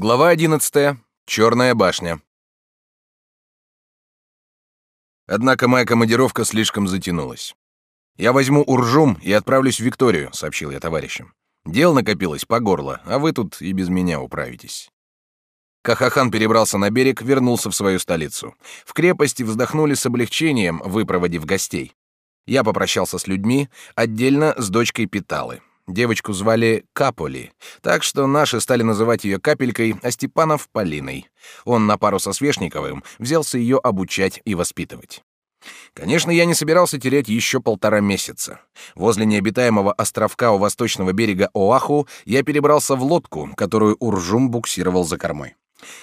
Глава 11. Черная башня. Однако моя командировка слишком затянулась. Я возьму Уржум и отправлюсь в Викторию, сообщил я товарищам. Дел накопилось по горло, а вы тут и без меня управитесь. Кахахан перебрался на берег, вернулся в свою столицу. В крепости вздохнули с облегчением, выпроводив гостей. Я попрощался с людьми, отдельно с дочкой Питалы. Девочку звали Каполи, так что наши стали называть ее Капелькой, а Степанов — Полиной. Он на пару со Свешниковым взялся ее обучать и воспитывать. Конечно, я не собирался терять еще полтора месяца. Возле необитаемого островка у восточного берега Оаху я перебрался в лодку, которую Уржум буксировал за кормой.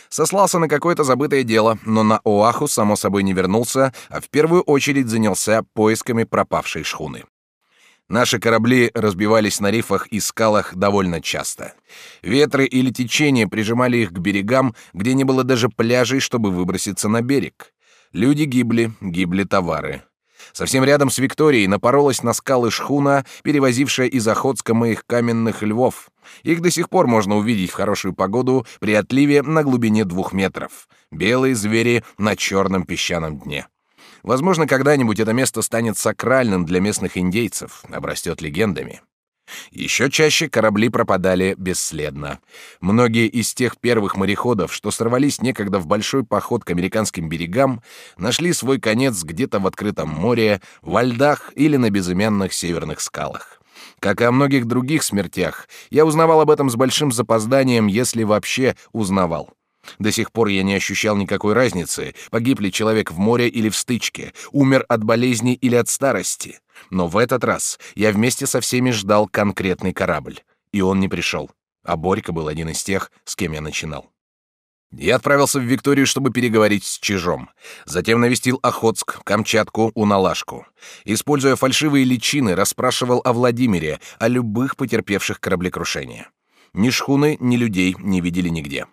Сослался на какое-то забытое дело, но на Оаху, само собой, не вернулся, а в первую очередь занялся поисками пропавшей шхуны. Наши корабли разбивались на рифах и скалах довольно часто. Ветры или течения прижимали их к берегам, где не было даже пляжей, чтобы выброситься на берег. Люди гибли, гибли товары. Совсем рядом с Викторией напоролась на скалы шхуна, перевозившая из Охотска моих каменных львов. Их до сих пор можно увидеть в хорошую погоду при отливе на глубине двух метров. Белые звери на черном песчаном дне. Возможно, когда-нибудь это место станет сакральным для местных индейцев, обрастет легендами. Еще чаще корабли пропадали бесследно. Многие из тех первых мореходов, что сорвались некогда в большой поход к американским берегам, нашли свой конец где-то в открытом море, во льдах или на безымянных северных скалах. Как и о многих других смертях, я узнавал об этом с большим запозданием, если вообще узнавал. До сих пор я не ощущал никакой разницы, погиб ли человек в море или в стычке, умер от болезни или от старости. Но в этот раз я вместе со всеми ждал конкретный корабль, и он не пришел. А Борька был один из тех, с кем я начинал. Я отправился в Викторию, чтобы переговорить с Чижом. Затем навестил Охотск, Камчатку, Уналашку. Используя фальшивые личины, расспрашивал о Владимире, о любых потерпевших кораблекрушение. Ни шхуны, ни людей не видели нигде.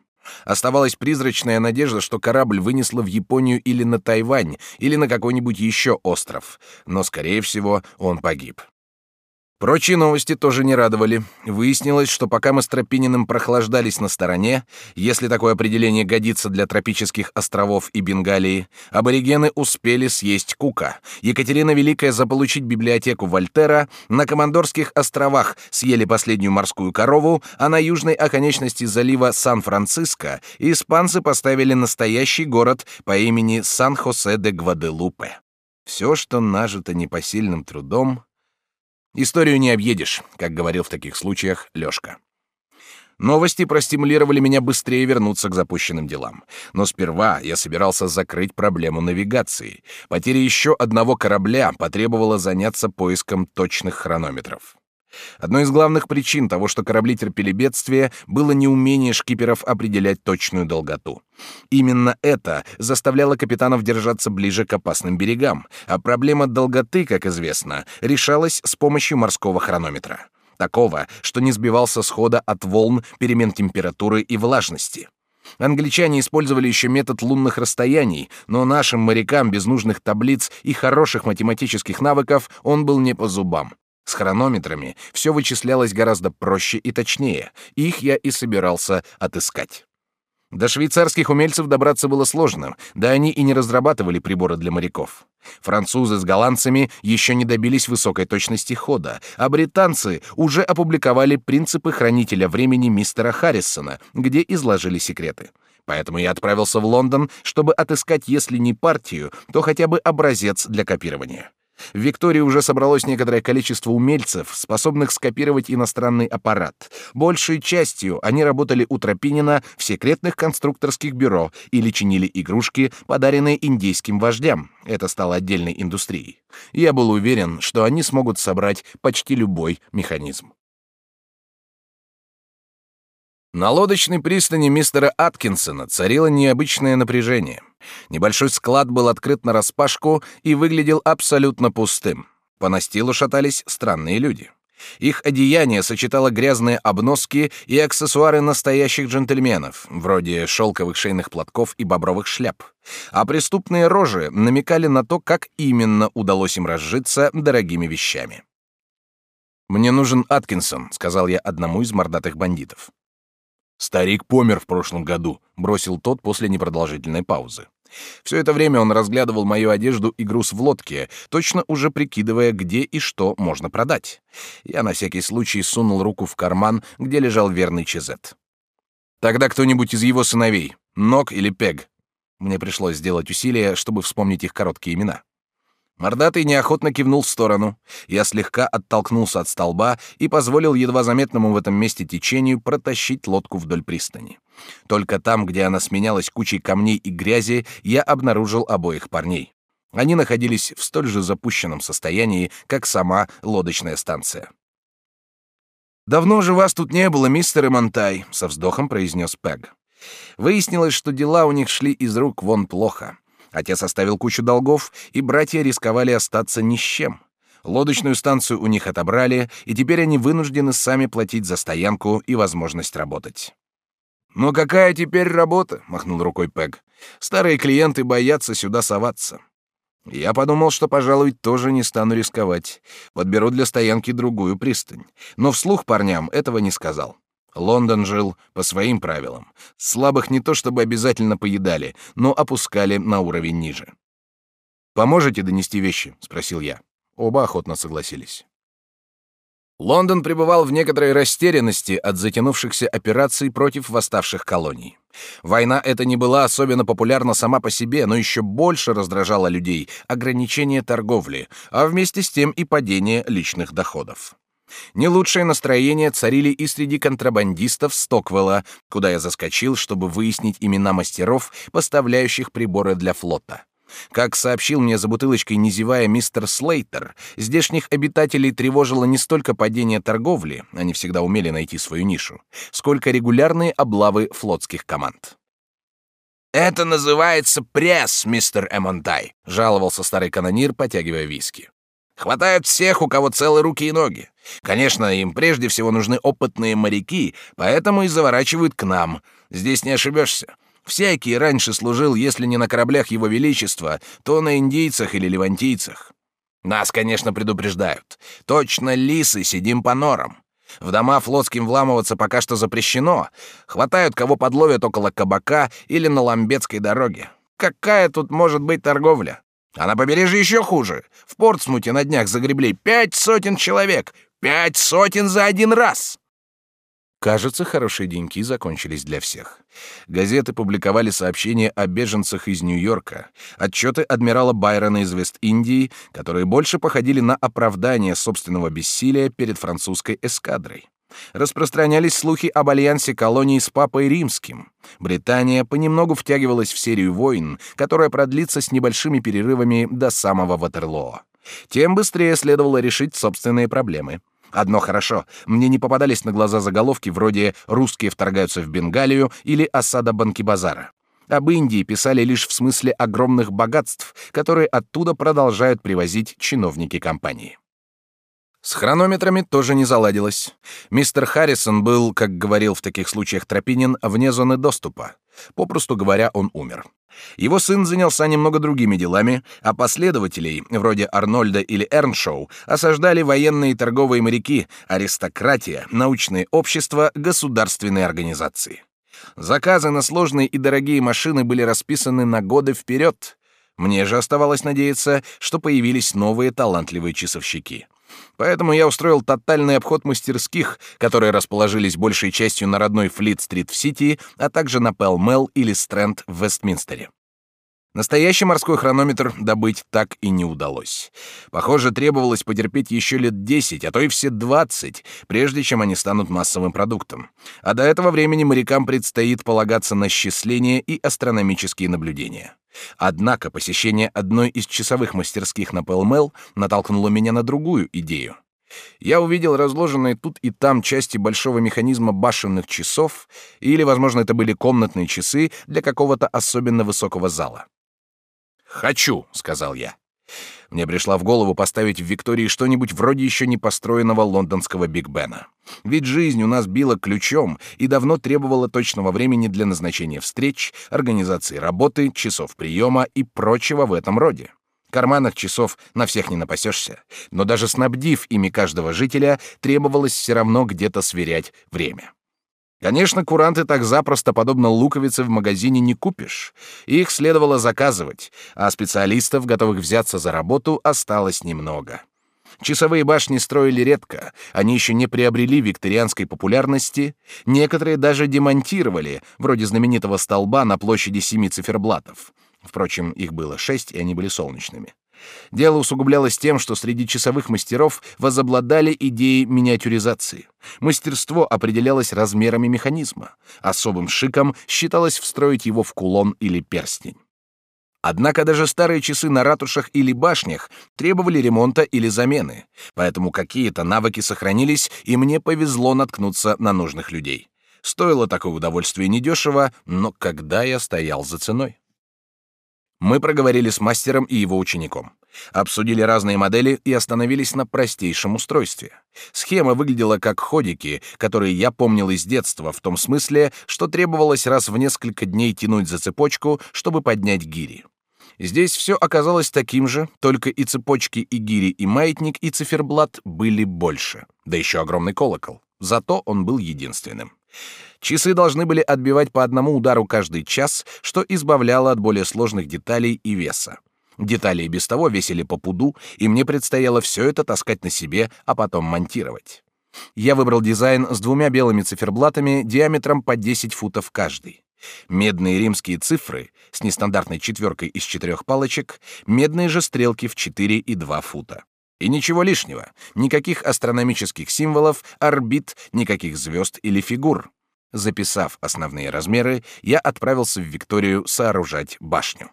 Оставалась призрачная надежда, что корабль вынесло в Японию или на Тайвань, или на какой-нибудь еще остров, но, скорее всего, он погиб. Прочие новости тоже не радовали. Выяснилось, что пока мы с Тропининым прохлаждались на стороне, если такое определение годится для тропических островов и Бенгалии, аборигены успели съесть Кука. Екатерина Великая заполучить библиотеку Вольтера, на Командорских островах съели последнюю морскую корову, а на южной оконечности залива Сан-Франциско испанцы поставили настоящий город по имени Сан-Хосе де Гваделупе. Все, что нажито непосильным трудом, Историю не объедешь, как говорил в таких случаях Лёшка. Новости простимулировали меня быстрее вернуться к запущенным делам. Но сперва я собирался закрыть проблему навигации. Потеря еще одного корабля потребовала заняться поиском точных хронометров. Одной из главных причин того, что корабли терпели бедствие, было неумение шкиперов определять точную долготу. Именно это заставляло капитанов держаться ближе к опасным берегам, а проблема долготы, как известно, решалась с помощью морского хронометра. Такого, что не сбивался с хода от волн, перемен температуры и влажности. Англичане использовали еще метод лунных расстояний, но нашим морякам без нужных таблиц и хороших математических навыков он был не по зубам. С хронометрами все вычислялось гораздо проще и точнее. Их я и собирался отыскать. До швейцарских умельцев добраться было сложно, да они и не разрабатывали приборы для моряков. Французы с голландцами еще не добились высокой точности хода, а британцы уже опубликовали принципы хранителя времени мистера Харрисона, где изложили секреты. Поэтому я отправился в Лондон, чтобы отыскать, если не партию, то хотя бы образец для копирования. В Виктории уже собралось некоторое количество умельцев, способных скопировать иностранный аппарат. Большей частью они работали у Тропинина в секретных конструкторских бюро или чинили игрушки, подаренные индейским вождям. Это стало отдельной индустрией. Я был уверен, что они смогут собрать почти любой механизм. На лодочной пристани мистера Аткинсона царило необычное напряжение. Небольшой склад был открыт на распашку и выглядел абсолютно пустым. По настилу шатались странные люди. Их одеяние сочетало грязные обноски и аксессуары настоящих джентльменов, вроде шелковых шейных платков и бобровых шляп. А преступные рожи намекали на то, как именно удалось им разжиться дорогими вещами. «Мне нужен Аткинсон», — сказал я одному из мордатых бандитов. Старик помер в прошлом году, бросил тот после непродолжительной паузы. Все это время он разглядывал мою одежду и груз в лодке, точно уже прикидывая, где и что можно продать. Я на всякий случай сунул руку в карман, где лежал верный Чезет. Тогда кто-нибудь из его сыновей, Нок или Пег. Мне пришлось сделать усилие, чтобы вспомнить их короткие имена. Мордатый неохотно кивнул в сторону. Я слегка оттолкнулся от столба и позволил едва заметному в этом месте течению протащить лодку вдоль пристани. Только там, где она сменялась кучей камней и грязи, я обнаружил обоих парней. Они находились в столь же запущенном состоянии, как сама лодочная станция. «Давно же вас тут не было, мистер Эмонтай», — со вздохом произнес Пэг. Выяснилось, что дела у них шли из рук вон плохо. Отец оставил кучу долгов, и братья рисковали остаться ни с чем. Лодочную станцию у них отобрали, и теперь они вынуждены сами платить за стоянку и возможность работать. «Но какая теперь работа?» — махнул рукой Пэг. «Старые клиенты боятся сюда соваться». Я подумал, что, пожалуй, тоже не стану рисковать. Подберу для стоянки другую пристань. Но вслух парням этого не сказал. Лондон жил по своим правилам. Слабых не то чтобы обязательно поедали, но опускали на уровень ниже. «Поможете донести вещи?» — спросил я. Оба охотно согласились. Лондон пребывал в некоторой растерянности от затянувшихся операций против восставших колоний. Война эта не была особенно популярна сама по себе, но еще больше раздражала людей ограничение торговли, а вместе с тем и падение личных доходов. Не лучшее настроение царили и среди контрабандистов Стоквелла, куда я заскочил, чтобы выяснить имена мастеров, поставляющих приборы для флота. Как сообщил мне за бутылочкой незевая мистер Слейтер, здешних обитателей тревожило не столько падение торговли, они всегда умели найти свою нишу, сколько регулярные облавы флотских команд. «Это называется пресс, мистер Эмонтай», — жаловался старый канонир, потягивая виски. Хватают всех, у кого целые руки и ноги. Конечно, им прежде всего нужны опытные моряки, поэтому и заворачивают к нам. Здесь не ошибешься. Всякий раньше служил, если не на кораблях Его Величества, то на индийцах или левантийцах. Нас, конечно, предупреждают. Точно лисы сидим по норам. В дома флотским вламываться пока что запрещено. Хватают, кого подловят около кабака или на Ламбетской дороге. Какая тут может быть торговля? А на побережье еще хуже. В Портсмуте на днях загребли пять сотен человек. Пять сотен за один раз!» Кажется, хорошие деньки закончились для всех. Газеты публиковали сообщения о беженцах из Нью-Йорка, отчеты адмирала Байрона из Вест-Индии, которые больше походили на оправдание собственного бессилия перед французской эскадрой. Распространялись слухи об альянсе колоний с Папой Римским. Британия понемногу втягивалась в серию войн, которая продлится с небольшими перерывами до самого Ватерлоо. Тем быстрее следовало решить собственные проблемы. Одно хорошо, мне не попадались на глаза заголовки вроде «Русские вторгаются в Бенгалию» или «Осада Банкибазара». Об Индии писали лишь в смысле огромных богатств, которые оттуда продолжают привозить чиновники компании. С хронометрами тоже не заладилось. Мистер Харрисон был, как говорил в таких случаях Тропинин, вне зоны доступа. Попросту говоря, он умер. Его сын занялся немного другими делами, а последователей, вроде Арнольда или Эрншоу, осаждали военные и торговые моряки, аристократия, научные общества, государственные организации. Заказы на сложные и дорогие машины были расписаны на годы вперед. Мне же оставалось надеяться, что появились новые талантливые часовщики. Поэтому я устроил тотальный обход мастерских, которые расположились большей частью на родной Флит-стрит в Сити, а также на Пелл-Мелл или Стрэнд в Вестминстере. Настоящий морской хронометр добыть так и не удалось. Похоже, требовалось потерпеть еще лет 10, а то и все 20, прежде чем они станут массовым продуктом. А до этого времени морякам предстоит полагаться на счисление и астрономические наблюдения. Однако посещение одной из часовых мастерских на Пэлмэл натолкнуло меня на другую идею. Я увидел разложенные тут и там части большого механизма башенных часов, или, возможно, это были комнатные часы для какого-то особенно высокого зала. «Хочу», — сказал я. Мне пришла в голову поставить в Виктории что-нибудь вроде еще не построенного лондонского Биг Бена. Ведь жизнь у нас била ключом и давно требовала точного времени для назначения встреч, организации работы, часов приема и прочего в этом роде. Карманных часов на всех не напасешься, но даже снабдив ими каждого жителя, требовалось все равно где-то сверять время. Конечно, куранты так запросто, подобно луковице, в магазине не купишь. Их следовало заказывать, а специалистов, готовых взяться за работу, осталось немного. Часовые башни строили редко, они еще не приобрели викторианской популярности, некоторые даже демонтировали, вроде знаменитого столба на площади семи циферблатов. Впрочем, их было шесть, и они были солнечными. Дело усугублялось тем, что среди часовых мастеров возобладали идеи миниатюризации. Мастерство определялось размерами механизма. Особым шиком считалось встроить его в кулон или перстень. Однако даже старые часы на ратушах или башнях требовали ремонта или замены, поэтому какие-то навыки сохранились, и мне повезло наткнуться на нужных людей. Стоило такое удовольствие недешево, но когда я стоял за ценой? Мы проговорили с мастером и его учеником. Обсудили разные модели и остановились на простейшем устройстве. Схема выглядела как ходики, которые я помнил из детства, в том смысле, что требовалось раз в несколько дней тянуть за цепочку, чтобы поднять гири. Здесь все оказалось таким же, только и цепочки, и гири, и маятник, и циферблат были больше. Да еще огромный колокол. Зато он был единственным. Часы должны были отбивать по одному удару каждый час, что избавляло от более сложных деталей и веса. Детали и без того весили по пуду, и мне предстояло все это таскать на себе, а потом монтировать. Я выбрал дизайн с двумя белыми циферблатами диаметром по 10 футов каждый. Медные римские цифры с нестандартной четверкой из четырех палочек, медные же стрелки в 4 и 2 фута. И ничего лишнего, никаких астрономических символов, орбит, никаких звезд или фигур. Записав основные размеры, я отправился в Викторию сооружать башню.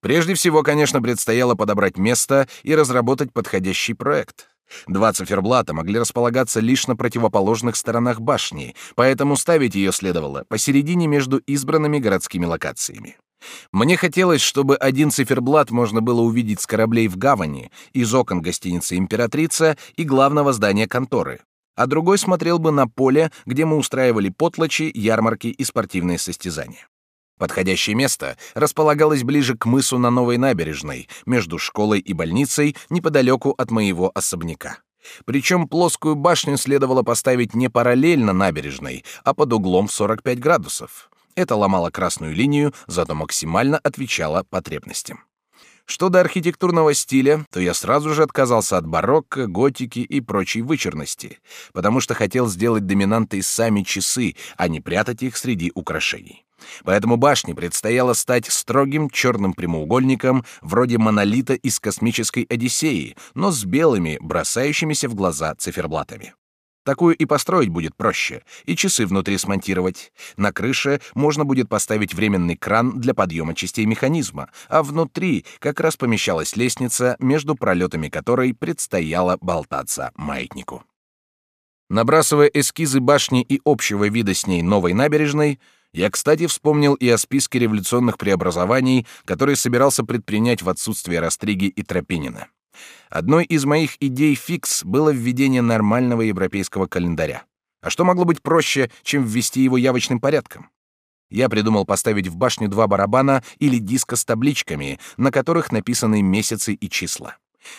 Прежде всего, конечно, предстояло подобрать место и разработать подходящий проект. Два циферблата могли располагаться лишь на противоположных сторонах башни, поэтому ставить ее следовало посередине между избранными городскими локациями. Мне хотелось, чтобы один циферблат можно было увидеть с кораблей в гавани, из окон гостиницы «Императрица» и главного здания конторы, а другой смотрел бы на поле, где мы устраивали потлачи, ярмарки и спортивные состязания. Подходящее место располагалось ближе к мысу на Новой набережной, между школой и больницей, неподалеку от моего особняка. Причем плоскую башню следовало поставить не параллельно набережной, а под углом в 45 градусов. Это ломало красную линию, зато максимально отвечало потребностям. Что до архитектурного стиля, то я сразу же отказался от барокко, готики и прочей вычурности, потому что хотел сделать доминантой сами часы, а не прятать их среди украшений. Поэтому башне предстояло стать строгим черным прямоугольником, вроде монолита из космической Одиссеи, но с белыми, бросающимися в глаза циферблатами. Такую и построить будет проще, и часы внутри смонтировать. На крыше можно будет поставить временный кран для подъема частей механизма, а внутри как раз помещалась лестница, между пролетами которой предстояло болтаться маятнику. Набрасывая эскизы башни и общего вида с ней новой набережной, я, кстати, вспомнил и о списке революционных преобразований, которые собирался предпринять в отсутствие Растриги и Тропинина. Одной из моих идей фикс было введение нормального европейского календаря. А что могло быть проще, чем ввести его явочным порядком? Я придумал поставить в башню два барабана или диска с табличками, на которых написаны месяцы и числа.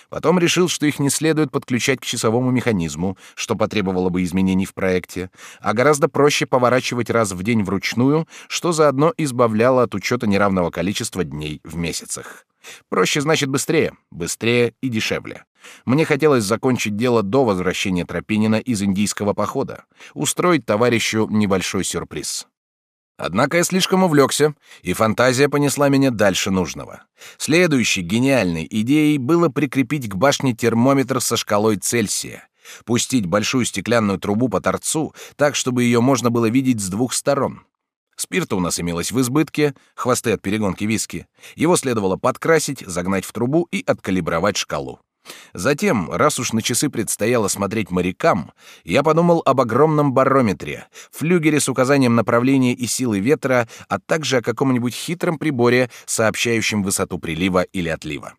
Потом решил, что их не следует подключать к часовому механизму, что потребовало бы изменений в проекте, а гораздо проще поворачивать раз в день вручную, что заодно избавляло от учета неравного количества дней в месяцах. Проще значит быстрее, быстрее и дешевле. Мне хотелось закончить дело до возвращения Тропинина из индийского похода, устроить товарищу небольшой сюрприз. Однако я слишком увлекся, и фантазия понесла меня дальше нужного. Следующей гениальной идеей было прикрепить к башне термометр со шкалой Цельсия, пустить большую стеклянную трубу по торцу, так, чтобы ее можно было видеть с двух сторон. Спирта у нас имелось в избытке, хвосты от перегонки виски. Его следовало подкрасить, загнать в трубу и откалибровать шкалу. Затем, раз уж на часы предстояло смотреть морякам, я подумал об огромном барометре, флюгере с указанием направления и силы ветра, а также о каком-нибудь хитром приборе, сообщающем высоту прилива или отлива.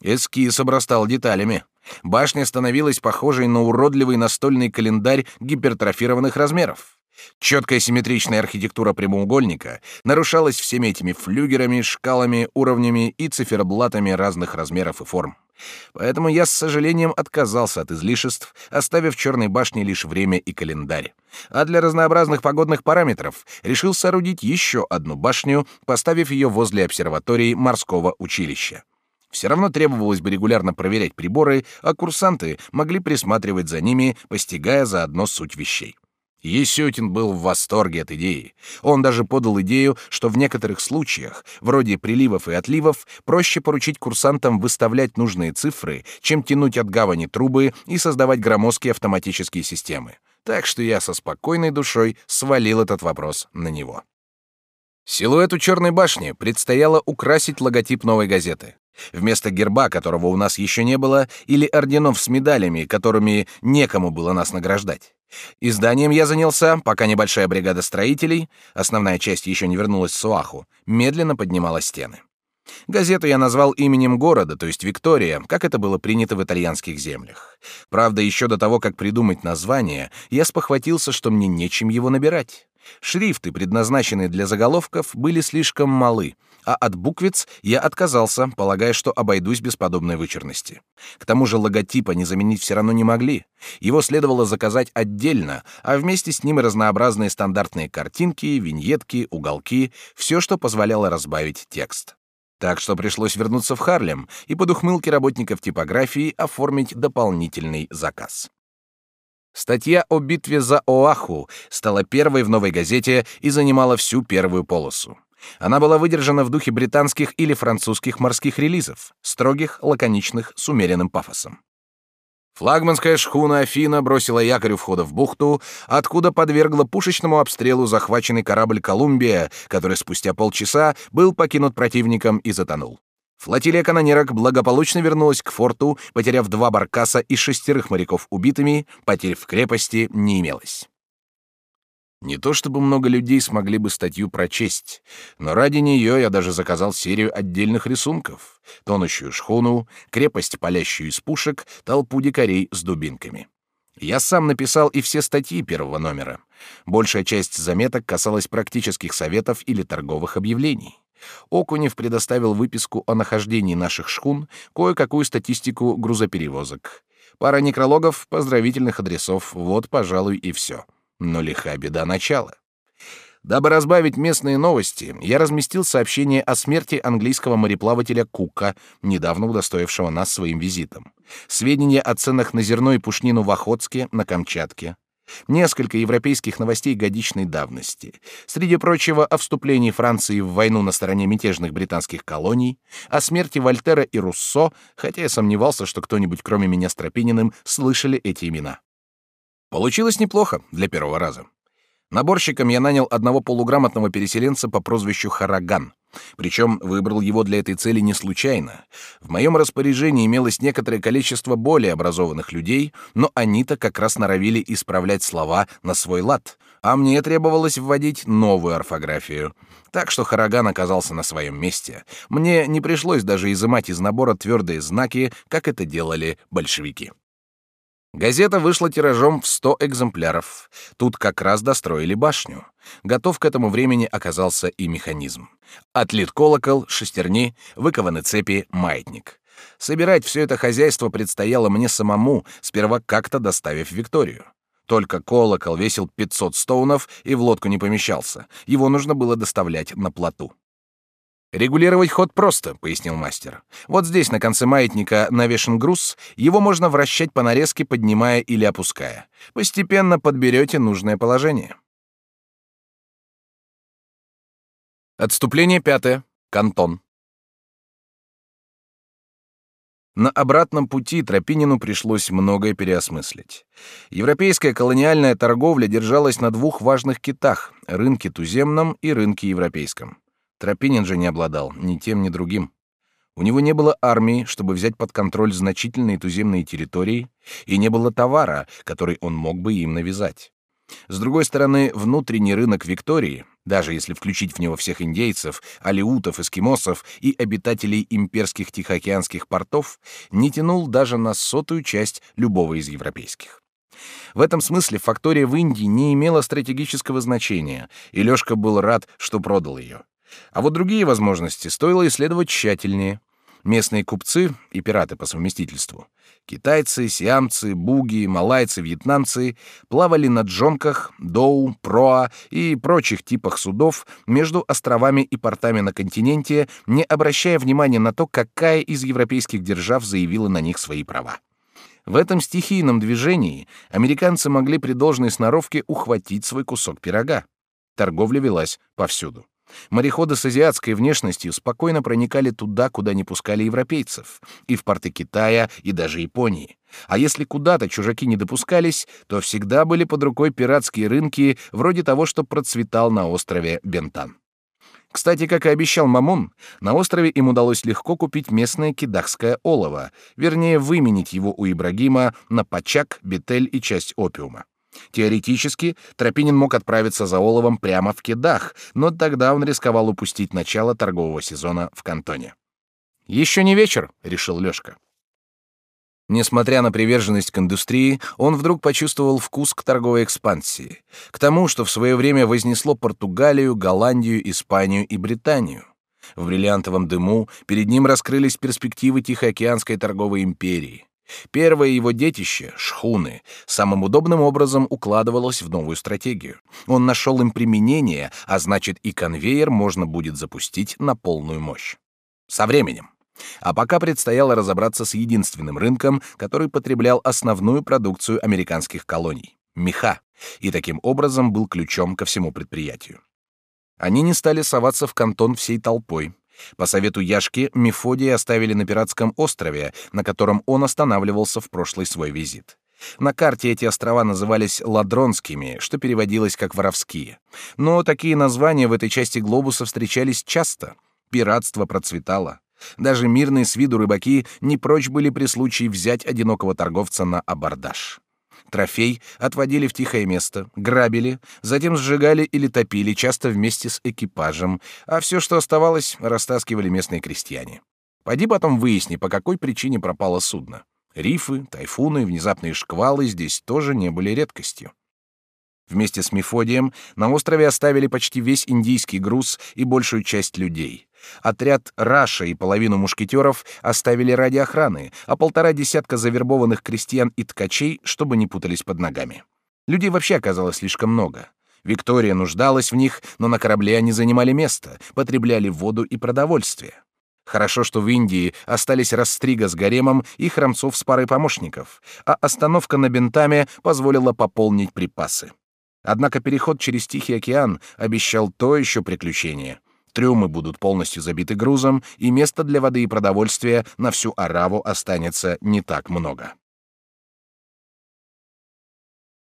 Эскиз обрастал деталями. Башня становилась похожей на уродливый настольный календарь гипертрофированных размеров. Четкая симметричная архитектура прямоугольника нарушалась всеми этими флюгерами, шкалами, уровнями и циферблатами разных размеров и форм. Поэтому я с сожалением отказался от излишеств, оставив Черной башне лишь время и календарь. А для разнообразных погодных параметров решил соорудить еще одну башню, поставив ее возле обсерватории морского училища. Все равно требовалось бы регулярно проверять приборы, а курсанты могли присматривать за ними, постигая заодно суть вещей. Есютин был в восторге от идеи. Он даже подал идею, что в некоторых случаях, вроде приливов и отливов, проще поручить курсантам выставлять нужные цифры, чем тянуть от гавани трубы и создавать громоздкие автоматические системы. Так что я со спокойной душой свалил этот вопрос на него. Силуэту Черной башни предстояло украсить логотип новой газеты. Вместо герба, которого у нас еще не было, или орденов с медалями, которыми некому было нас награждать. Изданием я занялся, пока небольшая бригада строителей, основная часть еще не вернулась в Суаху, медленно поднимала стены. Газету я назвал именем города, то есть Виктория, как это было принято в итальянских землях. Правда, еще до того, как придумать название, я спохватился, что мне нечем его набирать. Шрифты, предназначенные для заголовков, были слишком малы, а от буквиц я отказался, полагая, что обойдусь без подобной вычурности. К тому же логотип они заменить все равно не могли. Его следовало заказать отдельно, а вместе с ним и разнообразные стандартные картинки, виньетки, уголки, все, что позволяло разбавить текст. Так что пришлось вернуться в Харлем и под ухмылки работников типографии оформить дополнительный заказ. Статья о битве за Оаху стала первой в новой газете и занимала всю первую полосу. Она была выдержана в духе британских или французских морских релизов, строгих, лаконичных, с умеренным пафосом. Флагманская шхуна Афина бросила якорь у входа в бухту, откуда подвергла пушечному обстрелу захваченный корабль Колумбия, который спустя полчаса был покинут противником и затонул. Флотилия канонерок благополучно вернулась к форту, потеряв два баркаса и шестерых моряков убитыми, потерь в крепости не имелось. Не то чтобы много людей смогли бы статью прочесть, но ради нее я даже заказал серию отдельных рисунков: тонущую шхуну, крепость, палящую из пушек, толпу дикарей с дубинками. Я сам написал и все статьи первого номера. Большая часть заметок касалась практических советов или торговых объявлений. Окунев предоставил выписку о нахождении наших шхун, кое-какую статистику грузоперевозок. Пара некрологов, поздравительных адресов, вот, пожалуй, и все. Но лиха беда начала. Дабы разбавить местные новости, я разместил сообщение о смерти английского мореплавателя Кука, недавно удостоившего нас своим визитом. Сведения о ценах на зерно и пушнину в Охотске, на Камчатке. Несколько европейских новостей годичной давности. Среди прочего, о вступлении Франции в войну на стороне мятежных британских колоний, о смерти Вольтера и Руссо, хотя я сомневался, что кто-нибудь, кроме меня с Тропининым, слышали эти имена. Получилось неплохо для первого раза. Наборщиком я нанял одного полуграмотного переселенца по прозвищу Хараган. Причем выбрал его для этой цели не случайно. В моем распоряжении имелось некоторое количество более образованных людей, но они-то как раз норовили исправлять слова на свой лад, а мне требовалось вводить новую орфографию. Так что Хараган оказался на своем месте. Мне не пришлось даже изымать из набора твердые знаки, как это делали большевики. Газета вышла тиражом в 100 экземпляров. Тут как раз достроили башню. Готов к этому времени оказался и механизм. Отлит колокол, шестерни, выкованы цепи, маятник. Собирать все это хозяйство предстояло мне самому, сперва как-то доставив Викторию. Только колокол весил 500 стоунов и в лодку не помещался. Его нужно было доставлять на плоту. Регулировать ход просто, пояснил мастер. Вот здесь на конце маятника навешен груз, его можно вращать по нарезке, поднимая или опуская. Постепенно подберете нужное положение. Отступление пятое. Кантон. На обратном пути Тропинину пришлось многое переосмыслить. Европейская колониальная торговля держалась на двух важных китах — рынке туземном и рынке европейском. Тропинин же не обладал ни тем, ни другим. У него не было армии, чтобы взять под контроль значительные туземные территории, и не было товара, который он мог бы им навязать. С другой стороны, внутренний рынок Виктории, даже если включить в него всех индейцев, алеутов, эскимосов и обитателей имперских тихоокеанских портов, не тянул даже на сотую часть любого из европейских. В этом смысле фактория в Индии не имела стратегического значения, и Лёшка был рад, что продал ее. А вот другие возможности стоило исследовать тщательнее. Местные купцы и пираты по совместительству, китайцы, сиамцы, буги, малайцы, вьетнамцы плавали на джонках, доу, проа и прочих типах судов между островами и портами на континенте, не обращая внимания на то, какая из европейских держав заявила на них свои права. В этом стихийном движении американцы могли при должной сноровке ухватить свой кусок пирога. Торговля велась повсюду. Мореходы с азиатской внешностью спокойно проникали туда, куда не пускали европейцев, и в порты Китая, и даже Японии. А если куда-то чужаки не допускались, то всегда были под рукой пиратские рынки, вроде того, что процветал на острове Бентан. Кстати, как и обещал Мамун, на острове им удалось легко купить местное кидахское олово, вернее, выменить его у Ибрагима на пачак, бетель и часть опиума. Теоретически, Тропинин мог отправиться за оловом прямо в Кедах, но тогда он рисковал упустить начало торгового сезона в Кантоне. «Еще не вечер», — решил Лёшка. Несмотря на приверженность к индустрии, он вдруг почувствовал вкус к торговой экспансии, к тому, что в свое время вознесло Португалию, Голландию, Испанию и Британию. В бриллиантовом дыму перед ним раскрылись перспективы Тихоокеанской торговой империи. Первое его детище, шхуны, самым удобным образом укладывалось в новую стратегию. Он нашел им применение, а значит и конвейер можно будет запустить на полную мощь. Со временем. А пока предстояло разобраться с единственным рынком, который потреблял основную продукцию американских колоний — меха, и таким образом был ключом ко всему предприятию. Они не стали соваться в кантон всей толпой, по совету Яшки Мефодия оставили на пиратском острове, на котором он останавливался в прошлый свой визит. На карте эти острова назывались Ладронскими, что переводилось как «воровские». Но такие названия в этой части глобуса встречались часто. Пиратство процветало. Даже мирные с виду рыбаки не прочь были при случае взять одинокого торговца на абордаж. Трофей отводили в тихое место, грабили, затем сжигали или топили, часто вместе с экипажем, а все, что оставалось, растаскивали местные крестьяне. Пойди потом выясни, по какой причине пропало судно. Рифы, тайфуны, внезапные шквалы здесь тоже не были редкостью. Вместе с Мефодием на острове оставили почти весь индийский груз и большую часть людей. Отряд Раша и половину мушкетеров оставили ради охраны, а полтора десятка завербованных крестьян и ткачей, чтобы не путались под ногами. Людей вообще оказалось слишком много. Виктория нуждалась в них, но на корабле они занимали место, потребляли воду и продовольствие. Хорошо, что в Индии остались Растрига с гаремом и Храмцов с парой помощников, а остановка на Бентаме позволила пополнить припасы. Однако переход через Тихий океан обещал то еще приключение. Трюмы будут полностью забиты грузом, и места для воды и продовольствия на всю Араву останется не так много.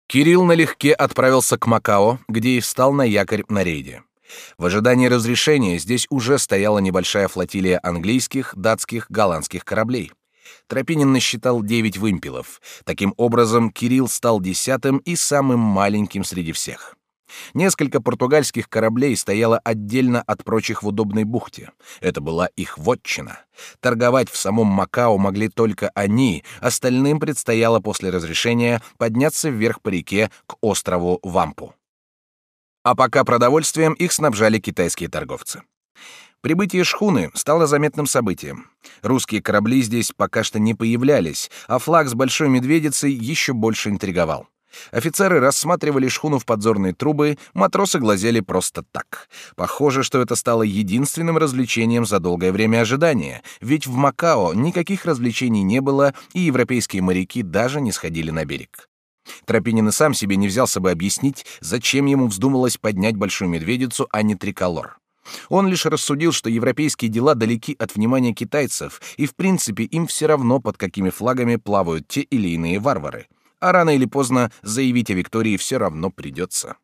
Кирилл налегке отправился к Макао, где и встал на якорь на рейде. В ожидании разрешения здесь уже стояла небольшая флотилия английских, датских, голландских кораблей. Тропинин насчитал девять вымпелов. Таким образом, Кирилл стал десятым и самым маленьким среди всех. Несколько португальских кораблей стояло отдельно от прочих в удобной бухте. Это была их вотчина. Торговать в самом Макао могли только они, остальным предстояло после разрешения подняться вверх по реке к острову Вампу. А пока продовольствием их снабжали китайские торговцы. Прибытие шхуны стало заметным событием. Русские корабли здесь пока что не появлялись, а флаг с большой медведицей еще больше интриговал. Офицеры рассматривали шхуну в подзорные трубы, матросы глазели просто так. Похоже, что это стало единственным развлечением за долгое время ожидания, ведь в Макао никаких развлечений не было, и европейские моряки даже не сходили на берег. Тропинин и сам себе не взялся бы объяснить, зачем ему вздумалось поднять большую медведицу, а не триколор. Он лишь рассудил, что европейские дела далеки от внимания китайцев, и в принципе им все равно, под какими флагами плавают те или иные варвары — а рано или поздно заявить о Виктории все равно придется.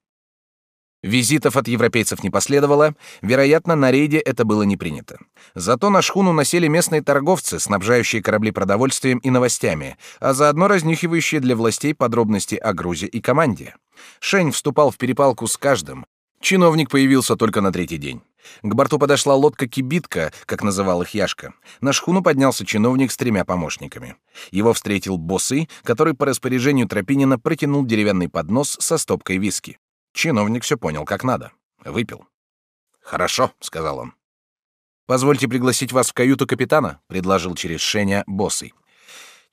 Визитов от европейцев не последовало, вероятно, на рейде это было не принято. Зато на шхуну насели местные торговцы, снабжающие корабли продовольствием и новостями, а заодно разнюхивающие для властей подробности о грузе и команде. Шень вступал в перепалку с каждым. Чиновник появился только на третий день. К борту подошла лодка-кибитка, как называл их Яшка. На шхуну поднялся чиновник с тремя помощниками. Его встретил боссы, который по распоряжению Тропинина протянул деревянный поднос со стопкой виски. Чиновник все понял как надо. Выпил. «Хорошо», — сказал он. Позвольте пригласить вас в каюту капитана, предложил через Шеня Босый.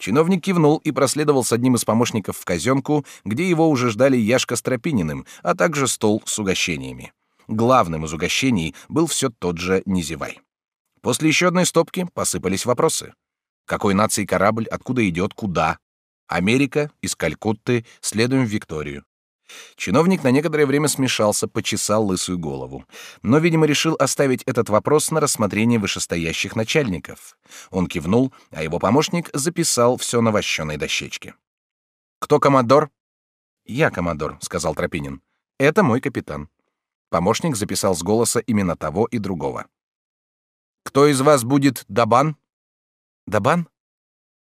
Чиновник кивнул и проследовал с одним из помощников в казенку, где его уже ждали Яшка с Тропининым, а также стол с угощениями. Главным из угощений был все тот же Низевай. После еще одной стопки посыпались вопросы. Какой нации корабль, откуда идет, куда? Америка, из Калькутты, следуем в Викторию. Чиновник на некоторое время смешался, почесал лысую голову, но, видимо, решил оставить этот вопрос на рассмотрение вышестоящих начальников. Он кивнул, а его помощник записал все на вощеной дощечке. «Кто командор?» «Я командор», — сказал Тропинин. «Это мой капитан». Помощник записал с голоса именно того и другого. «Кто из вас будет Дабан?» «Дабан?»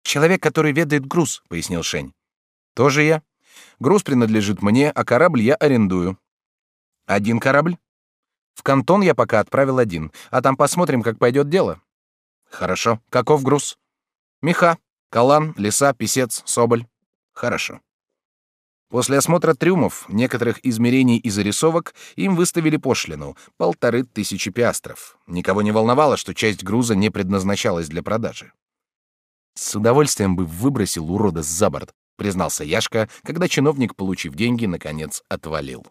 «Человек, который ведает груз», — пояснил Шень. «Тоже я. Груз принадлежит мне, а корабль я арендую». «Один корабль?» «В кантон я пока отправил один, а там посмотрим, как пойдет дело». «Хорошо. Каков груз?» «Меха, калан, леса, писец, соболь». «Хорошо». После осмотра трюмов, некоторых измерений и зарисовок им выставили пошлину — полторы тысячи пиастров. Никого не волновало, что часть груза не предназначалась для продажи. «С удовольствием бы выбросил урода за борт», — признался Яшка, когда чиновник, получив деньги, наконец отвалил.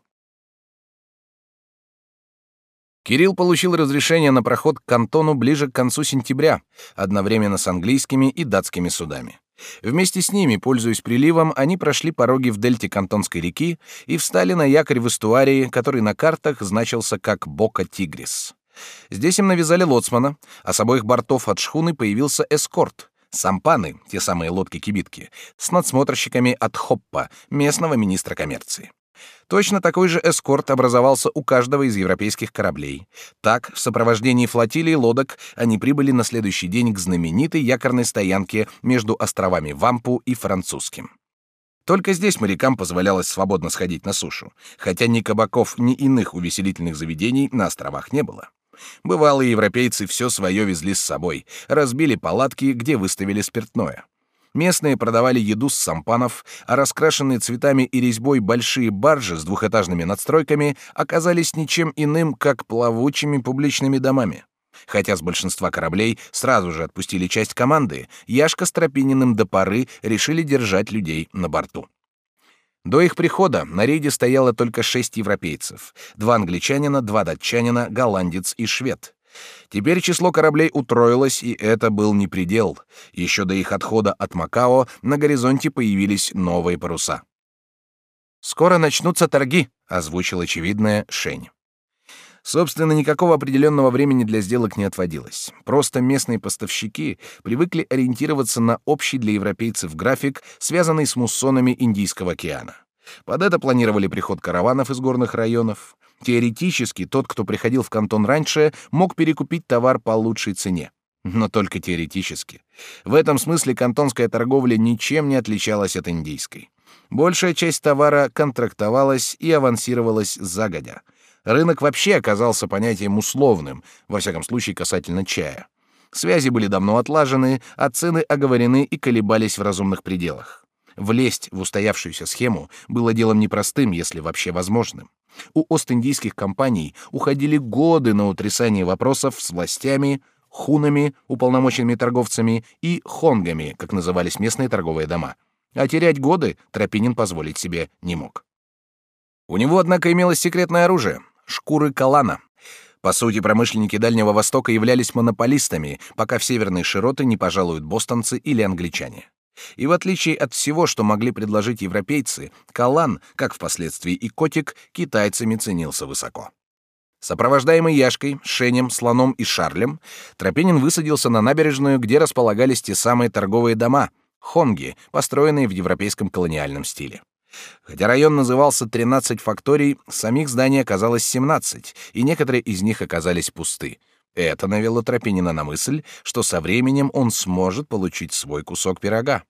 Кирилл получил разрешение на проход к кантону ближе к концу сентября, одновременно с английскими и датскими судами. Вместе с ними, пользуясь приливом, они прошли пороги в дельте Кантонской реки и встали на якорь в эстуарии, который на картах значился как Бока Тигрис. Здесь им навязали лоцмана, а с обоих бортов от шхуны появился эскорт — сампаны, те самые лодки-кибитки, с надсмотрщиками от Хоппа, местного министра коммерции. Точно такой же эскорт образовался у каждого из европейских кораблей. Так, в сопровождении флотилии лодок они прибыли на следующий день к знаменитой якорной стоянке между островами Вампу и Французским. Только здесь морякам позволялось свободно сходить на сушу, хотя ни кабаков, ни иных увеселительных заведений на островах не было. Бывалые европейцы все свое везли с собой, разбили палатки, где выставили спиртное. Местные продавали еду с сампанов, а раскрашенные цветами и резьбой большие баржи с двухэтажными надстройками оказались ничем иным, как плавучими публичными домами. Хотя с большинства кораблей сразу же отпустили часть команды, Яшка с Тропининым до поры решили держать людей на борту. До их прихода на рейде стояло только шесть европейцев: два англичанина, два датчанина, голландец и швед. Теперь число кораблей утроилось, и это был не предел. Еще до их отхода от Макао на горизонте появились новые паруса. «Скоро начнутся торги», — озвучил очевидное Шень. Собственно, никакого определенного времени для сделок не отводилось. Просто местные поставщики привыкли ориентироваться на общий для европейцев график, связанный с муссонами Индийского океана. Под это планировали приход караванов из горных районов. Теоретически, тот, кто приходил в кантон раньше, мог перекупить товар по лучшей цене. Но только теоретически. В этом смысле кантонская торговля ничем не отличалась от индийской. Большая часть товара контрактовалась и авансировалась загодя. Рынок вообще оказался понятием условным, во всяком случае касательно чая. Связи были давно отлажены, а цены оговорены и колебались в разумных пределах. Влезть в устоявшуюся схему было делом непростым, если вообще возможным. У ост-индийских компаний уходили годы на утрясание вопросов с властями, хунами, уполномоченными торговцами и хонгами, как назывались местные торговые дома. А терять годы Тропинин позволить себе не мог. У него, однако, имелось секретное оружие — шкуры калана. По сути, промышленники Дальнего Востока являлись монополистами, пока в северные широты не пожалуют бостонцы или англичане. И в отличие от всего, что могли предложить европейцы, Калан, как впоследствии и Котик, китайцами ценился высоко. Сопровождаемый Яшкой, Шенем, Слоном и Шарлем, Тропинин высадился на набережную, где располагались те самые торговые дома — хонги, построенные в европейском колониальном стиле. Хотя район назывался «13 факторий», самих зданий оказалось 17, и некоторые из них оказались пусты — это навело Тропинина на мысль, что со временем он сможет получить свой кусок пирога.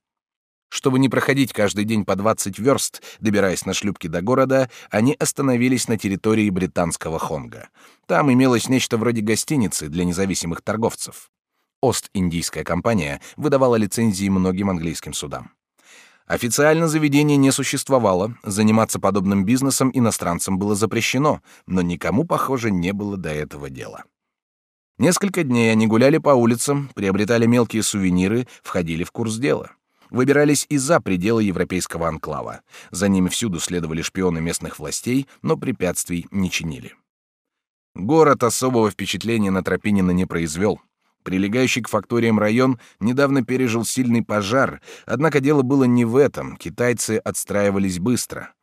Чтобы не проходить каждый день по 20 верст, добираясь на шлюпке до города, они остановились на территории британского Хонга. Там имелось нечто вроде гостиницы для независимых торговцев. Ост-Индийская компания выдавала лицензии многим английским судам. Официально заведение не существовало, заниматься подобным бизнесом иностранцам было запрещено, но никому, похоже, не было до этого дела. Несколько дней они гуляли по улицам, приобретали мелкие сувениры, входили в курс дела. Выбирались и за пределы европейского анклава. За ними всюду следовали шпионы местных властей, но препятствий не чинили. Город особого впечатления на Тропинина не произвел. Прилегающий к факториям район недавно пережил сильный пожар, однако дело было не в этом, китайцы отстраивались быстро.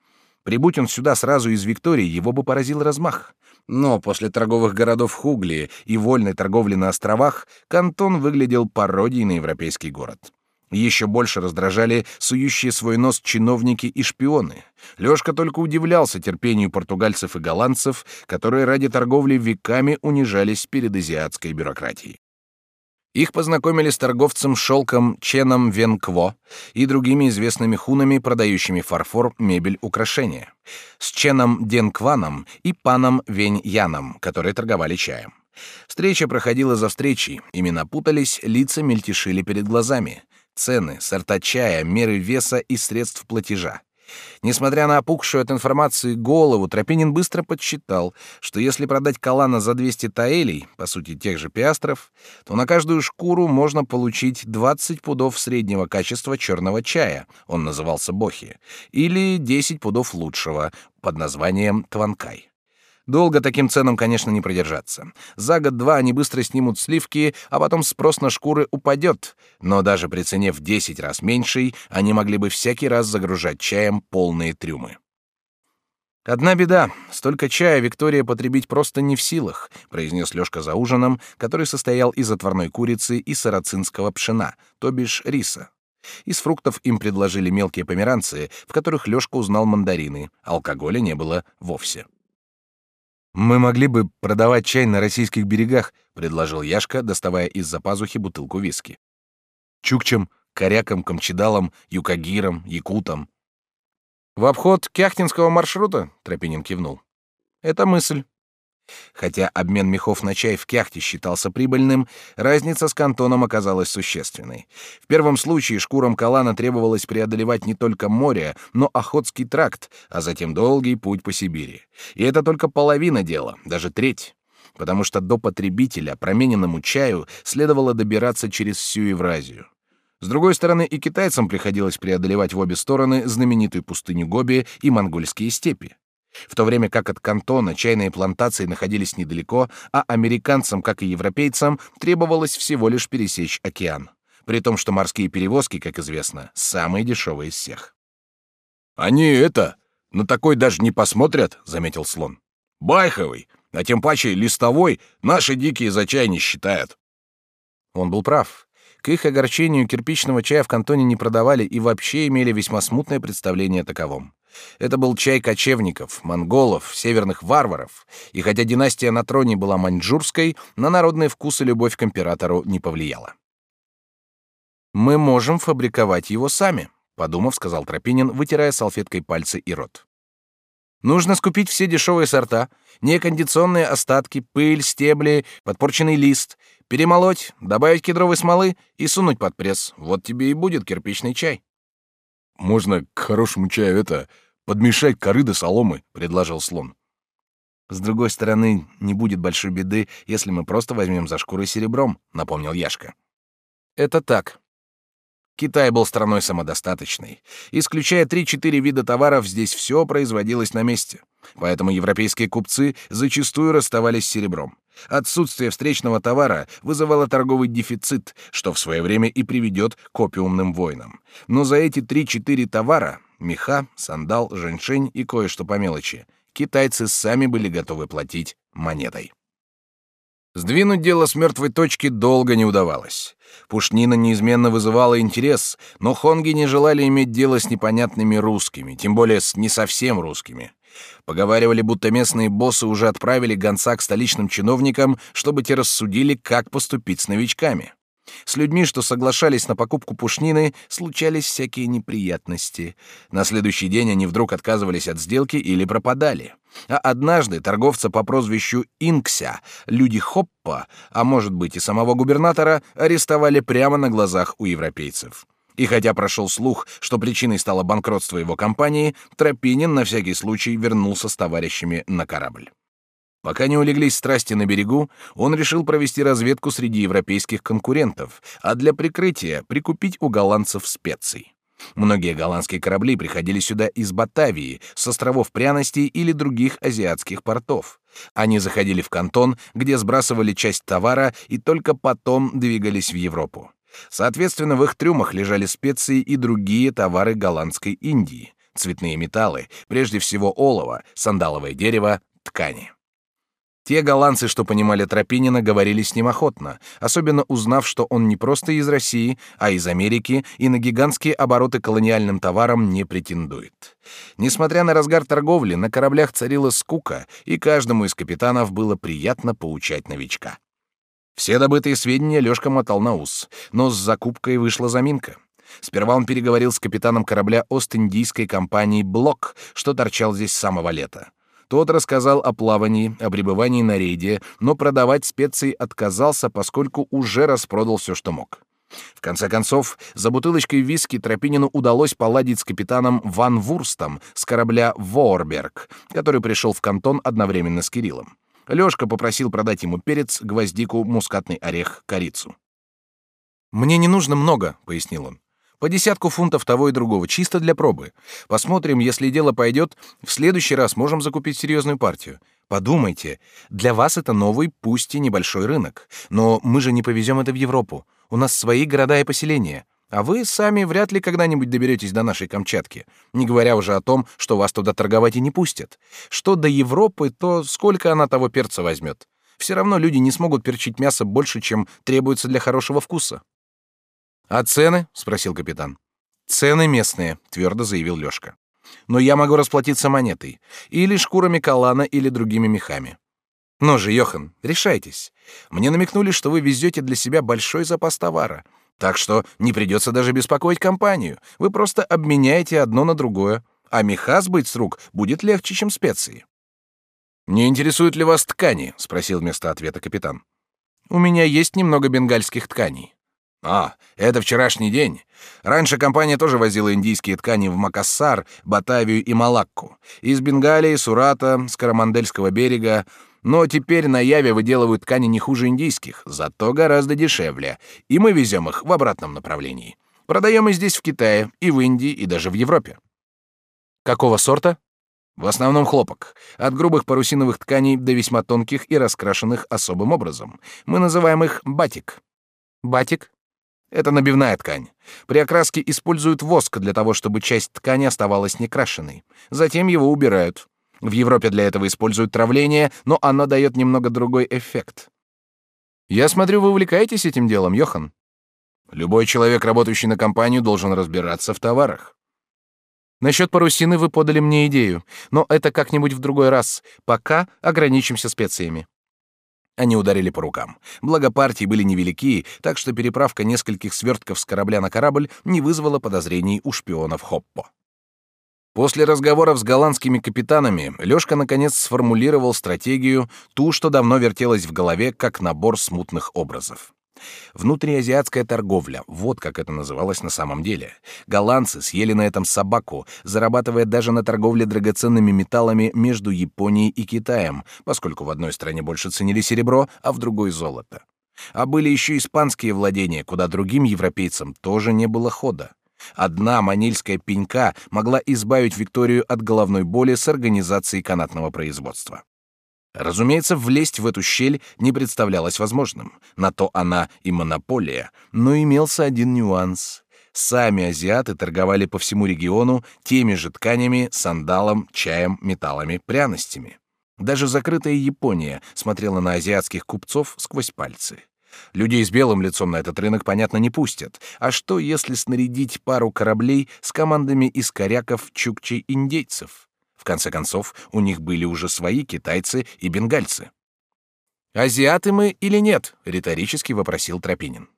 Прибудь он сюда сразу из Виктории, его бы поразил размах. Но после торговых городов Хугли и вольной торговли на островах Кантон выглядел пародией на европейский город. Еще больше раздражали сующие свой нос чиновники и шпионы. Лёшка только удивлялся терпению португальцев и голландцев, которые ради торговли веками унижались перед азиатской бюрократией. Их познакомили с торговцем шелком Ченом Венкво и другими известными хунами, продающими фарфор, мебель, украшения, с Ченом Денкваном и паном Веньяном, которые торговали чаем. Встреча проходила за встречей, имена путались, лица мельтешили перед глазами. Цены, сорта чая, меры веса и средств платежа. Несмотря на опухшую от информации голову, Тропинин быстро подсчитал, что если продать Калана за 200 таэлей, по сути тех же пиастров, то на каждую шкуру можно получить 20 пудов среднего качества черного чая, он назывался бохи, или 10 пудов лучшего, под названием тванкай. Долго таким ценам, конечно, не продержаться. За год-два они быстро снимут сливки, а потом спрос на шкуры упадет. Но даже при цене в 10 раз меньшей, они могли бы всякий раз загружать чаем полные трюмы. «Одна беда. Столько чая Виктория потребить просто не в силах», — произнес Лёшка за ужином, который состоял из отварной курицы и сарацинского пшена, то бишь риса. Из фруктов им предложили мелкие померанцы, в которых Лёшка узнал мандарины, алкоголя не было вовсе. Мы могли бы продавать чай на российских берегах, предложил Яшка, доставая из-за пазухи бутылку виски. Чукчам, корякам, камчедалам, юкагирам, якутам. В обход кяхтинского маршрута, Тропинин кивнул. Это мысль. Хотя обмен мехов на чай в Кяхте считался прибыльным, разница с кантоном оказалась существенной. В первом случае шкурам Калана требовалось преодолевать не только море, но Охотский тракт, а затем долгий путь по Сибири. И это только половина дела, даже треть. Потому что до потребителя промененному чаю следовало добираться через всю Евразию. С другой стороны, и китайцам приходилось преодолевать в обе стороны знаменитую пустыню Гоби и монгольские степи. В то время как от Кантона чайные плантации находились недалеко, а американцам, как и европейцам, требовалось всего лишь пересечь океан. При том, что морские перевозки, как известно, самые дешевые из всех. «Они это, на такой даже не посмотрят», — заметил слон. «Байховый, а тем паче листовой, наши дикие за чай не считают». Он был прав. К их огорчению кирпичного чая в кантоне не продавали и вообще имели весьма смутное представление о таковом. Это был чай кочевников, монголов, северных варваров, и хотя династия на троне была маньчжурской, на народные вкусы любовь к императору не повлияла. «Мы можем фабриковать его сами», — подумав, сказал Тропинин, вытирая салфеткой пальцы и рот. «Нужно скупить все дешевые сорта, некондиционные остатки, пыль, стебли, подпорченный лист, перемолоть, добавить кедровой смолы и сунуть под пресс. Вот тебе и будет кирпичный чай». Можно к хорошему чаю это подмешать коры до соломы, предложил слон. С другой стороны, не будет большой беды, если мы просто возьмем за шкурой серебром, напомнил Яшка. Это так. Китай был страной самодостаточной. Исключая 3-4 вида товаров, здесь все производилось на месте. Поэтому европейские купцы зачастую расставались с серебром. Отсутствие встречного товара вызывало торговый дефицит, что в свое время и приведет к опиумным войнам. Но за эти 3-4 товара — меха, сандал, женьшень и кое-что по мелочи — китайцы сами были готовы платить монетой. Сдвинуть дело с мертвой точки долго не удавалось. Пушнина неизменно вызывала интерес, но хонги не желали иметь дело с непонятными русскими, тем более с не совсем русскими. Поговаривали, будто местные боссы уже отправили гонца к столичным чиновникам, чтобы те рассудили, как поступить с новичками. С людьми, что соглашались на покупку пушнины, случались всякие неприятности. На следующий день они вдруг отказывались от сделки или пропадали. А однажды торговца по прозвищу Инкся, люди Хоппа, а может быть и самого губернатора, арестовали прямо на глазах у европейцев. И хотя прошел слух, что причиной стало банкротство его компании, Тропинин на всякий случай вернулся с товарищами на корабль. Пока не улеглись страсти на берегу, он решил провести разведку среди европейских конкурентов, а для прикрытия прикупить у голландцев специй. Многие голландские корабли приходили сюда из Батавии, с островов пряностей или других азиатских портов. Они заходили в Кантон, где сбрасывали часть товара и только потом двигались в Европу. Соответственно, в их трюмах лежали специи и другие товары голландской Индии, цветные металлы, прежде всего олово, сандаловое дерево, ткани. Те голландцы, что понимали Тропинина, говорили с ним охотно, особенно узнав, что он не просто из России, а из Америки и на гигантские обороты колониальным товаром не претендует. Несмотря на разгар торговли, на кораблях царила скука, и каждому из капитанов было приятно поучать новичка. Все добытые сведения Лёшка мотал на ус, но с закупкой вышла заминка. Сперва он переговорил с капитаном корабля Ост-Индийской компании «Блок», что торчал здесь с самого лета. Тот рассказал о плавании, о пребывании на рейде, но продавать специи отказался, поскольку уже распродал все, что мог. В конце концов, за бутылочкой виски Тропинину удалось поладить с капитаном Ван Вурстом с корабля Ворберг, который пришел в кантон одновременно с Кириллом. Лёшка попросил продать ему перец, гвоздику, мускатный орех, корицу. «Мне не нужно много», — пояснил он. По десятку фунтов того и другого, чисто для пробы. Посмотрим, если дело пойдет, в следующий раз можем закупить серьезную партию. Подумайте, для вас это новый, пусть и небольшой рынок. Но мы же не повезем это в Европу. У нас свои города и поселения. А вы сами вряд ли когда-нибудь доберетесь до нашей Камчатки, не говоря уже о том, что вас туда торговать и не пустят. Что до Европы, то сколько она того перца возьмет? Все равно люди не смогут перчить мясо больше, чем требуется для хорошего вкуса. «А цены?» — спросил капитан. «Цены местные», — твердо заявил Лёшка. «Но я могу расплатиться монетой. Или шкурами калана, или другими мехами. Ну же, Йохан, решайтесь. Мне намекнули, что вы везете для себя большой запас товара. Так что не придется даже беспокоить компанию. Вы просто обменяете одно на другое. А меха сбыть с рук будет легче, чем специи». «Не интересуют ли вас ткани?» — спросил вместо ответа капитан. «У меня есть немного бенгальских тканей». А, это вчерашний день. Раньше компания тоже возила индийские ткани в Макассар, Батавию и Малакку. Из Бенгалии, Сурата, с Карамандельского берега. Но теперь на Яве выделывают ткани не хуже индийских, зато гораздо дешевле. И мы везем их в обратном направлении. Продаем и здесь, в Китае, и в Индии, и даже в Европе. Какого сорта? В основном хлопок. От грубых парусиновых тканей до весьма тонких и раскрашенных особым образом. Мы называем их батик. Батик? Это набивная ткань. При окраске используют воск для того, чтобы часть ткани оставалась некрашенной. Затем его убирают. В Европе для этого используют травление, но оно дает немного другой эффект. Я смотрю, вы увлекаетесь этим делом, Йохан. Любой человек, работающий на компанию, должен разбираться в товарах. Насчет парусины вы подали мне идею, но это как-нибудь в другой раз. Пока ограничимся специями. Они ударили по рукам. Благо партии были невелики, так что переправка нескольких свертков с корабля на корабль не вызвала подозрений у шпионов Хоппо. После разговоров с голландскими капитанами Лёшка наконец сформулировал стратегию, ту, что давно вертелась в голове, как набор смутных образов. Внутриазиатская торговля, вот как это называлось на самом деле. Голландцы съели на этом собаку, зарабатывая даже на торговле драгоценными металлами между Японией и Китаем, поскольку в одной стране больше ценили серебро, а в другой — золото. А были еще испанские владения, куда другим европейцам тоже не было хода. Одна манильская пенька могла избавить Викторию от головной боли с организацией канатного производства. Разумеется, влезть в эту щель не представлялось возможным. На то она и монополия. Но имелся один нюанс. Сами азиаты торговали по всему региону теми же тканями, сандалом, чаем, металлами, пряностями. Даже закрытая Япония смотрела на азиатских купцов сквозь пальцы. Людей с белым лицом на этот рынок, понятно, не пустят. А что, если снарядить пару кораблей с командами из коряков, чукчей, индейцев? В конце концов, у них были уже свои китайцы и бенгальцы. «Азиаты мы или нет?» — риторически вопросил Тропинин.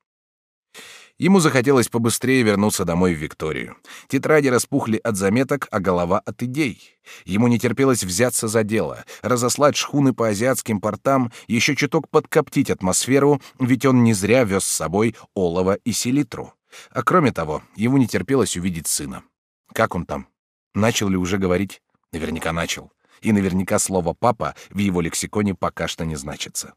Ему захотелось побыстрее вернуться домой в Викторию. Тетради распухли от заметок, а голова от идей. Ему не терпелось взяться за дело, разослать шхуны по азиатским портам, еще чуток подкоптить атмосферу, ведь он не зря вез с собой олово и селитру. А кроме того, ему не терпелось увидеть сына. Как он там? Начал ли уже говорить? Наверняка начал. и наверняка слово «папа» в его лексиконе пока что не значится.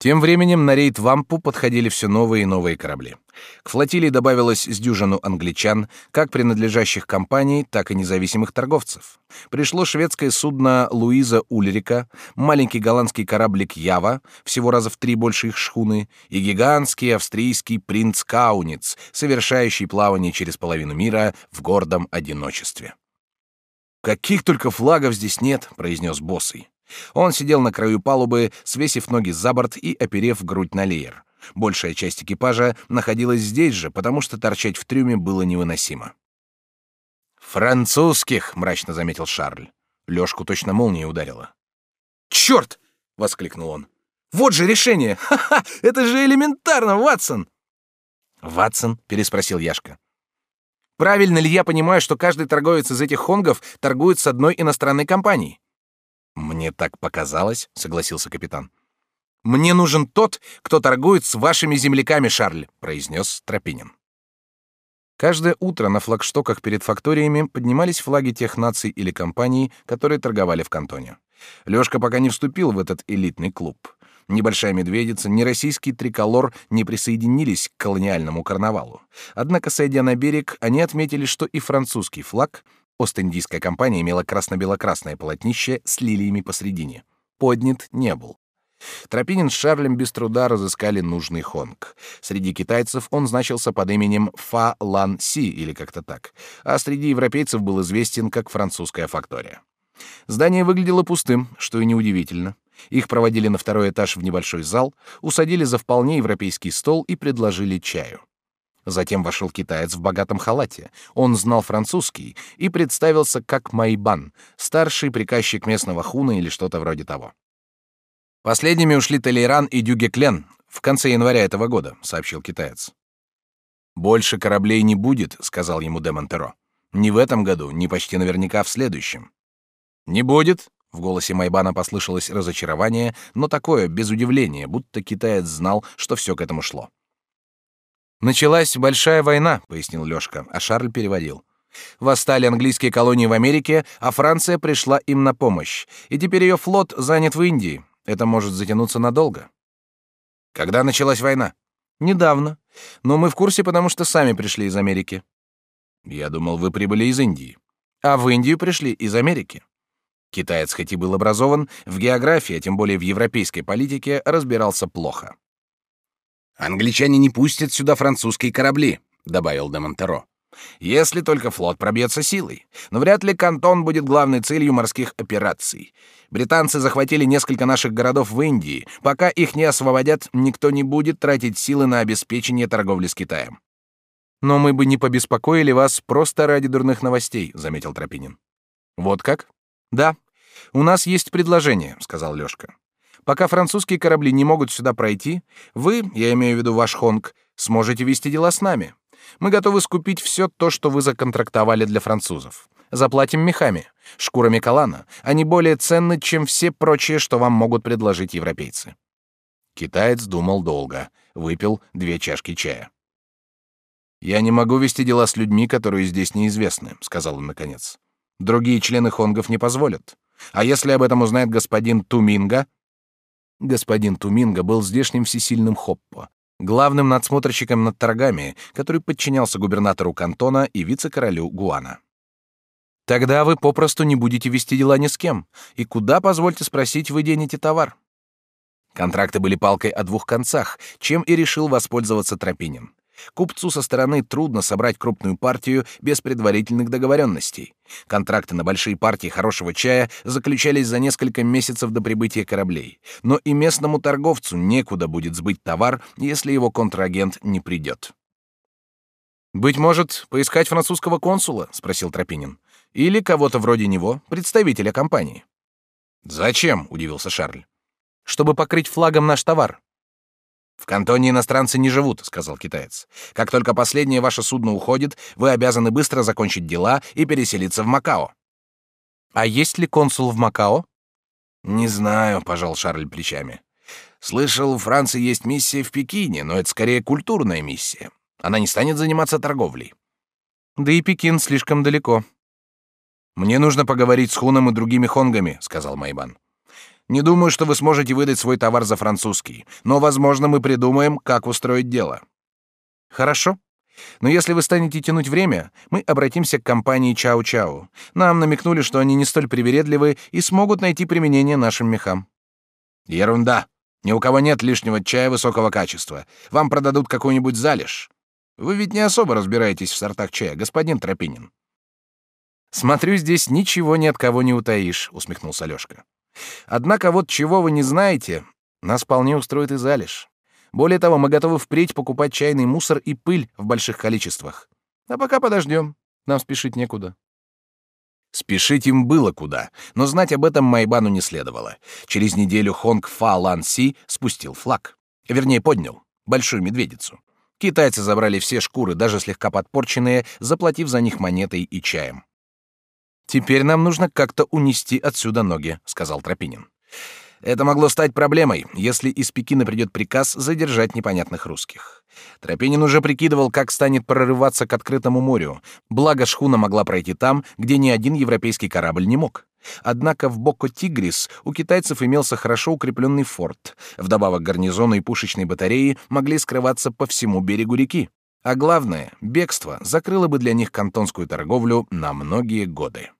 Тем временем на рейд Вампу подходили все новые и новые корабли. К флотилии добавилось с дюжину англичан, как принадлежащих компаний, так и независимых торговцев. Пришло шведское судно Луиза Ульрика, маленький голландский кораблик Ява, всего раза в три больше их шхуны, и гигантский австрийский принц Кауниц, совершающий плавание через половину мира в гордом одиночестве. «Каких только флагов здесь нет», — произнес Боссый. Он сидел на краю палубы, свесив ноги за борт и оперев грудь на леер. Большая часть экипажа находилась здесь же, потому что торчать в трюме было невыносимо. «Французских!» — мрачно заметил Шарль. Лёшку точно молния ударила. «Чёрт!» — воскликнул он. «Вот же решение! Ха-ха! Это же элементарно, Ватсон!» «Ватсон?» — переспросил Яшка. «Правильно ли я понимаю, что каждый торговец из этих хонгов торгует с одной иностранной компанией?» Мне так показалось, согласился капитан. Мне нужен тот, кто торгует с вашими земляками, Шарль, произнес Тропинин. Каждое утро на флагштоках перед факториями поднимались флаги тех наций или компаний, которые торговали в кантоне. Лёшка пока не вступил в этот элитный клуб. Ни Большая Медведица, ни российский триколор не присоединились к колониальному карнавалу. Однако, сойдя на берег, они отметили, что и французский флаг Ост-Индийская компания имела красно-бело-красное полотнище с лилиями посредине. Поднят не был. Тропинин с Шарлем без труда разыскали нужный хонг. Среди китайцев он значился под именем Фа Лан Си или как-то так, а среди европейцев был известен как французская фактория. Здание выглядело пустым, что и неудивительно. Их проводили на второй этаж в небольшой зал, усадили за вполне европейский стол и предложили чаю. Затем вошел китаец в богатом халате. Он знал французский и представился как Майбан, старший приказчик местного хуна или что-то вроде того. Последними ушли Толейран и Дюгеклен в конце января этого года, сообщил китаец. Больше кораблей не будет, сказал ему Демонтеро. Ни в этом году, ни почти наверняка в следующем. Не будет, в голосе Майбана послышалось разочарование, но такое, без удивления, будто китаец знал, что все к этому шло. Началась большая война, пояснил Лёшка, а Шарль переводил. Восстали английские колонии в Америке, а Франция пришла им на помощь, и теперь ее флот занят в Индии. Это может затянуться надолго. Когда началась война? Недавно. Но мы в курсе, потому что сами пришли из Америки. Я думал, вы прибыли из Индии. А в Индию пришли из Америки. Китаец хоть и был образован, в географии, а тем более в европейской политике, разбирался плохо. Англичане не пустят сюда французские корабли, добавил де Монтеро. Если только флот пробьется силой. Но вряд ли Кантон будет главной целью морских операций. Британцы захватили несколько наших городов в Индии. Пока их не освободят, никто не будет тратить силы на обеспечение торговли с Китаем. Но мы бы не побеспокоили вас просто ради дурных новостей, заметил Тропинин. Вот как? Да. У нас есть предложение, сказал Лёшка. Пока французские корабли не могут сюда пройти, вы, я имею в виду ваш Хонг, сможете вести дела с нами. Мы готовы скупить все то, что вы законтрактовали для французов. Заплатим мехами, шкурами калана. Они более ценны, чем все прочие, что вам могут предложить европейцы. Китаец думал долго, выпил две чашки чая. Я не могу вести дела с людьми, которые здесь неизвестны, сказал он наконец. Другие члены хонгов не позволят. А если об этом узнает господин Туминга, Господин Туминга был здешним всесильным Хоппо, главным надсмотрщиком над торгами, который подчинялся губернатору кантона и вице-королю Гуана. Тогда вы попросту не будете вести дела ни с кем. И куда, позвольте спросить, вы денете товар? Контракты были палкой о двух концах, чем и решил воспользоваться Тропинин. Купцу со стороны трудно собрать крупную партию без предварительных договоренностей. Контракты на большие партии хорошего чая заключались за несколько месяцев до прибытия кораблей. Но и местному торговцу некуда будет сбыть товар, если его контрагент не придет. «Быть может, поискать французского консула?» — спросил Тропинин. «Или кого-то вроде него, представителя компании». «Зачем?» — удивился Шарль. «Чтобы покрыть флагом наш товар. В кантоне иностранцы не живут, сказал китаец. Как только последнее ваше судно уходит, вы обязаны быстро закончить дела и переселиться в Макао. А есть ли консул в Макао? Не знаю, пожал Шарль плечами. Слышал, у Франции есть миссия в Пекине, но это скорее культурная миссия. Она не станет заниматься торговлей. Да и Пекин слишком далеко. Мне нужно поговорить с Хуном и другими хонгами, сказал Майбан. Не думаю, что вы сможете выдать свой товар за французский, но, возможно, мы придумаем, как устроить дело. Хорошо. Но если вы станете тянуть время, мы обратимся к компании Чао-Чао. Нам намекнули, что они не столь привередливы и смогут найти применение нашим мехам. Ерунда. Ни у кого нет лишнего чая высокого качества. Вам продадут какую-нибудь залежь. Вы ведь не особо разбираетесь в сортах чая, господин Тропинин. Смотрю, здесь ничего ни от кого не утаишь, усмехнулся Алёшка. Однако вот чего вы не знаете, нас вполне устроит и залежь. Более того, мы готовы впредь покупать чайный мусор и пыль в больших количествах. А пока подождем. Нам спешить некуда. Спешить им было куда, но знать об этом Майбану не следовало. Через неделю Хонг Фа Лан Си спустил флаг. Вернее, поднял. Большую медведицу. Китайцы забрали все шкуры, даже слегка подпорченные, заплатив за них монетой и чаем. Теперь нам нужно как-то унести отсюда ноги, сказал Тропинин. Это могло стать проблемой, если из Пекина придет приказ задержать непонятных русских. Тропинин уже прикидывал, как станет прорываться к открытому морю. Благо шхуна могла пройти там, где ни один европейский корабль не мог. Однако в Боко-Тигрис у китайцев имелся хорошо укрепленный форт. Вдобавок гарнизоны и пушечные батареи могли скрываться по всему берегу реки. А главное, бегство закрыло бы для них кантонскую торговлю на многие годы.